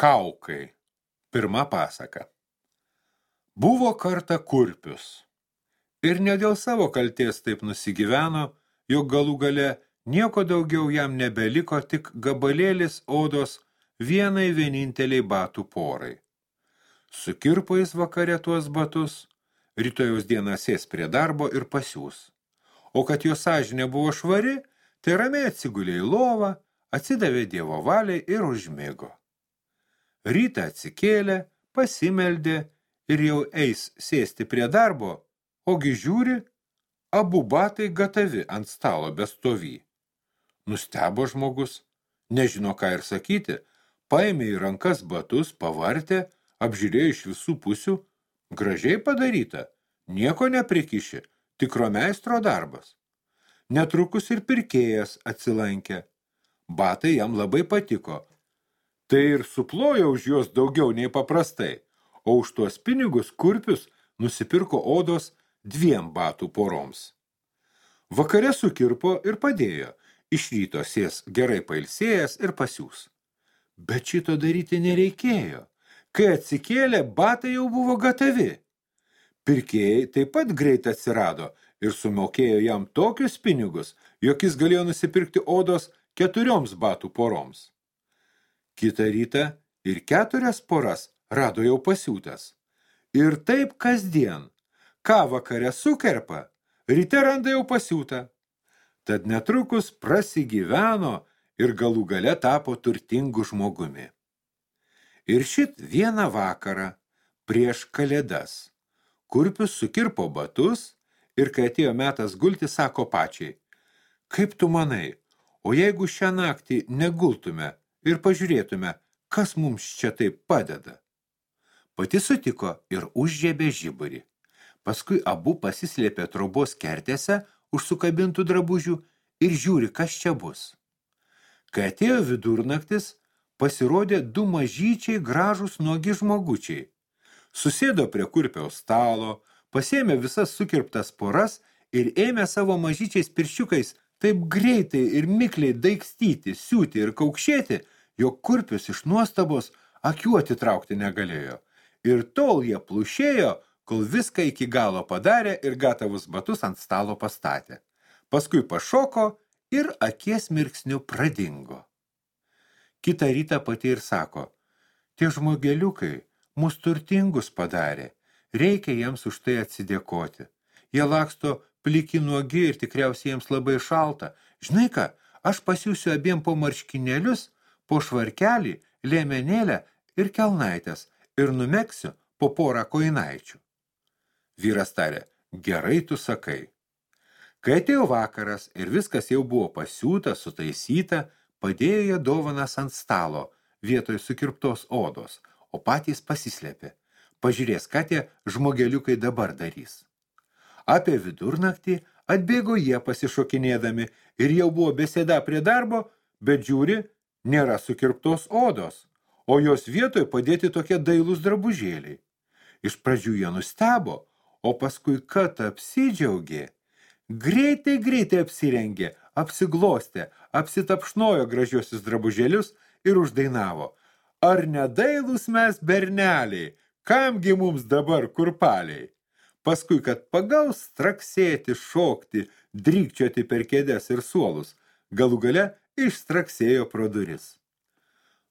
Kaukai. Pirma pasaka. Buvo kartą kurpius. Ir ne dėl savo kalties taip nusigyveno, jog galų gale nieko daugiau jam nebeliko tik gabalėlis odos vienai vieninteliai batų porai. Sukirpo jis vakare tuos batus, rytojaus dieną sės prie darbo ir pasiūs. O kad jo sąžinė buvo švari, tai ramiai atsigulė į lovą, atsidavė Dievo valiai ir užmigo. Rytą atsikėlė, pasimeldė ir jau eis sėsti prie darbo, ogi žiūri, abu batai gatavi ant stalo bestovy. Nustebo žmogus, nežino ką ir sakyti, paėmė į rankas batus, pavartė, apžiūrėjo iš visų pusių, gražiai padaryta, nieko neprikiši, tikro meistro darbas. Netrukus ir pirkėjas atsilankė. Batai jam labai patiko, tai ir suplojo už juos daugiau nei paprastai, o už tuos pinigus kurpius nusipirko odos dviem batų poroms. Vakare sukirpo ir padėjo, iš ryto sės gerai pailsėjęs ir pasiūs. Bet šito daryti nereikėjo. Kai atsikėlė, batai jau buvo gatavi. Pirkėjai taip pat greit atsirado ir sumokėjo jam tokius pinigus, jog jis galėjo nusipirkti odos keturioms batų poroms. Kita rytą ir keturias poras rado jau pasiūtas. Ir taip kasdien, ką vakare sukerpa, ryte randa jau pasiūtą. Tad netrukus prasigyveno ir galų gale tapo turtingu žmogumi. Ir šit vieną vakarą prieš kalėdas kurpius sukirpo batus ir kai atėjo metas gulti, sako pačiai, kaip tu manai, o jeigu šią naktį negultume, ir pažiūrėtume, kas mums čia taip padeda. Pati sutiko ir užžiebė žiburį. Paskui abu pasislėpė trobos kertėse už sukabintų drabužių ir žiūri, kas čia bus. Kai atėjo vidurnaktis, pasirodė du mažyčiai gražūs nuogi žmogučiai. Susėdo prie kurpiaus stalo, pasėmė visas sukirptas poras ir ėmė savo mažyčiais pirščiukais taip greitai ir mikliai daikstyti, siūti ir kaukšėti, jog kurpius iš nuostabos akių atitraukti negalėjo. Ir tol jie plušėjo, kol viską iki galo padarė ir gatavus batus ant stalo pastatė. Paskui pašoko ir akies mirksniu pradingo. Kita rytą pati ir sako, tie žmogeliukai mus turtingus padarė, reikia jiems už tai atsidėkoti. Jie laksto pliki nuogi ir tikriausiai jiems labai šalta. Žinai ką, aš pasiūsiu abiem po marškinėlius, po švarkelį, lėmenėlę ir kelnaitės ir numeksiu po porą koinaičių. Vyras tarė, gerai tu sakai. Kai atėjo vakaras ir viskas jau buvo pasiūta, sutaisyta, padėjo jie dovanas ant stalo vietoj sukirptos odos, o patys pasislėpė. Pažiūrės, ką tie žmogeliukai dabar darys. Apie vidurnaktį atbėgo jie pasišokinėdami ir jau buvo besėda prie darbo, bet žiūri, nėra sukirptos odos, o jos vietoj padėti tokie dailūs drabužėliai. Iš pradžių jie nustebo, o paskui kad apsidžiaugė. Greitai, greitai apsirengė, apsiglostė, apsitapšnojo gražiosius drabužėlius ir uždainavo. Ar nedailūs mes berneliai, kamgi mums dabar kurpaliai? Paskui, kad pagaus straksėti, šokti, drykčioti per kėdes ir suolus, galų gale išstraksėjo pro duris.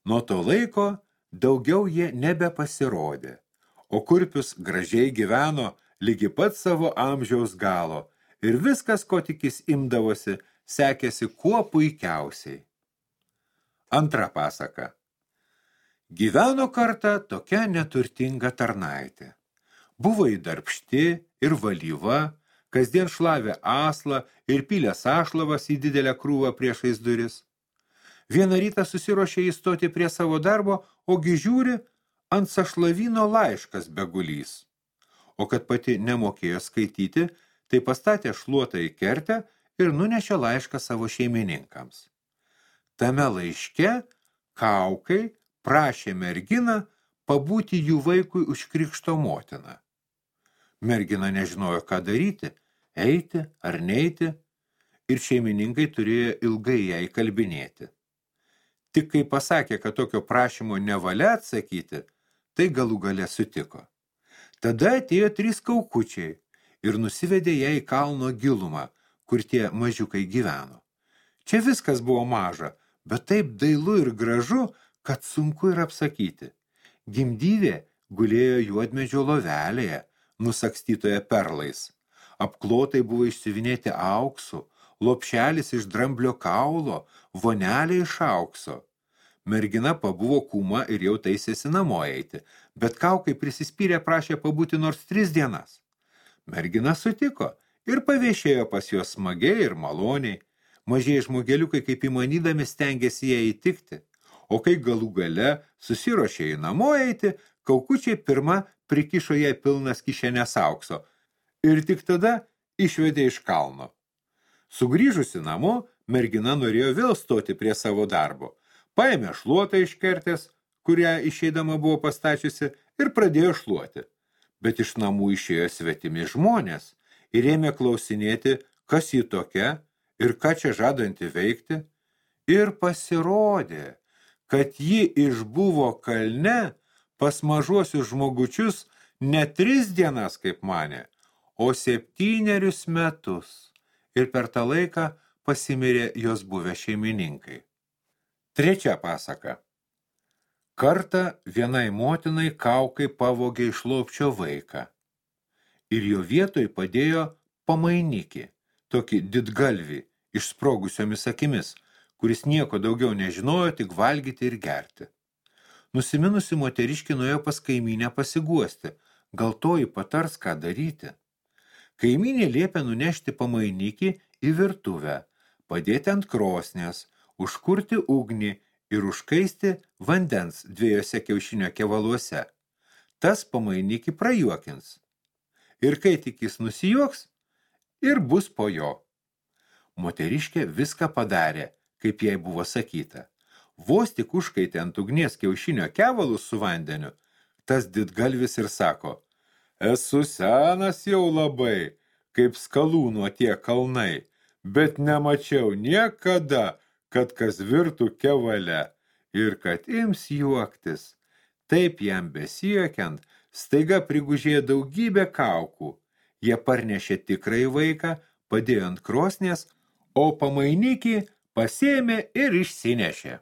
Nuo to laiko daugiau jie nebepasirodė, o kurpius gražiai gyveno lygi pat savo amžiaus galo ir viskas, ko tik jis imdavosi, sekėsi kuo puikiausiai. Antra pasaka. Gyveno kartą tokia neturtinga tarnaitė. Buvo įdarbšti ir valyva, kasdien šlavė aslą ir pylė sašlavas į didelę krūvą priešais duris. Vieną rytą susirošė įstoti prie savo darbo, ogi žiūri ant sašlavino laiškas begulys. O kad pati nemokėjo skaityti, tai pastatė šluotą į kertę ir nunešė laišką savo šeimininkams. Tame laiške kaukai prašė merginą pabūti jų vaikui už krikšto motiną. Mergina nežinojo, ką daryti, eiti ar neiti, ir šeimininkai turėjo ilgai jai kalbinėti. Tik kai pasakė, kad tokio prašymo nevalia atsakyti, tai galų gale sutiko. Tada atėjo trys kaukučiai ir nusivedė ją į kalno gilumą, kur tie mažiukai gyveno. Čia viskas buvo maža, bet taip dailu ir gražu, kad sunku ir apsakyti. Gimdyvė gulėjo juodmedžio lovelėje, nusakstytoje perlais. Apklotai buvo išsivinėti auksu, lopšelis iš dramblio kaulo, vonelė iš aukso. Mergina pabuvo kūma ir jau taisėsi namo eiti, bet kaukai prisispyrė prašė pabūti nors tris dienas. Mergina sutiko ir paviešėjo pas juos smagiai ir maloniai. Mažiai žmogeliukai kaip įmanydami stengiasi ją įtikti, o kai galų gale susirošė į namo eiti, kaukučiai pirma prikišo jai pilnas kišenės aukso ir tik tada išvedė iš kalno. Sugrįžusi namo, mergina norėjo vėl stoti prie savo darbo. Paėmė šluotą iš kertės, kurią išeidama buvo pastačiusi, ir pradėjo šluoti. Bet iš namų išėjo svetimi žmonės ir ėmė klausinėti, kas ji tokia ir ką čia žadanti veikti. Ir pasirodė, kad ji išbuvo kalne pas mažuosius žmogučius ne tris dienas, kaip mane, o septynerius metus ir per tą laiką pasimirė jos buvę šeimininkai. Trečia pasaka. Kartą vienai motinai kaukai pavogė iš lopčio vaiką ir jo vietoj padėjo pamainikį, tokį didgalvį, išsprogusiomis akimis, kuris nieko daugiau nežinojo, tik valgyti ir gerti. Nusiminusi moteriškį nuėjo pas kaiminę pasiguosti, gal toji patars, ką daryti. Kaiminė liepė nunešti pamainikį į virtuvę, padėti ant krosnės, užkurti ugnį ir užkaisti vandens dviejose kiaušinio kevaluose. Tas pamainikį prajuokins. Ir kai tik jis nusijuoks, ir bus po jo. Moteriškė viską padarė, kaip jai buvo sakyta. Vos tik užkaitė ant ugnies kiaušinio kevalus su vandeniu, tas didgalvis ir sako – Esu senas jau labai, kaip skalūno tie kalnai, bet nemačiau niekada, kad kas virtų kevale ir kad ims juoktis. Taip jam besijokiant, staiga prigužė daugybę kaukų. Jie parnešė tikrai vaiką, padėjo ant krosnės, o pamainikį pasėmė ir išsinešė.